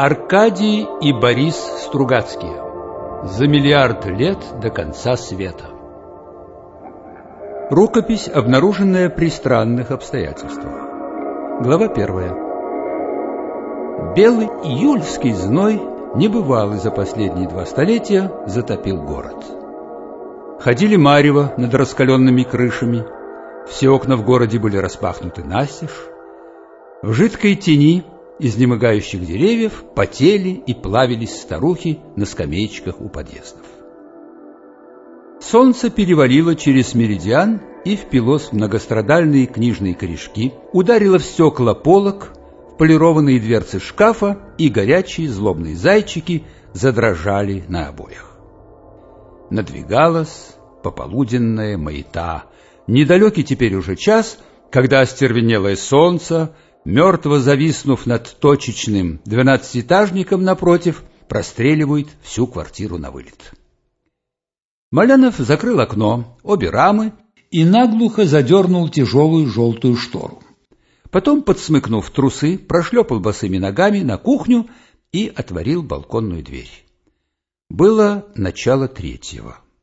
Аркадий и Борис Стругацкие. За миллиард лет до конца света. Рукопись, обнаруженная при странных обстоятельствах. Глава первая. Белый июльский зной, небывалый за последние два столетия, затопил город. Ходили марево над раскаленными крышами, все окна в городе были распахнуты настежь. В жидкой тени изнемогающих деревьев потели и плавились старухи на скамеечках у подъездов. Солнце перевалило через меридиан и впилось в многострадальные книжные корешки, ударило в стекла полок, в полированные дверцы шкафа, и горячие злобные зайчики задрожали на обоях. Надвигалась пополуденная маята, недалекий теперь уже час, когда остервенелое солнце мертво зависнув над точечным двенадцатиэтажником напротив, простреливает всю квартиру на вылет. Малянов закрыл окно, обе рамы и наглухо задернул тяжелую желтую штору. Потом, подсмыкнув трусы, прошлепал босыми ногами на кухню и отворил балконную дверь. Было начало третьего.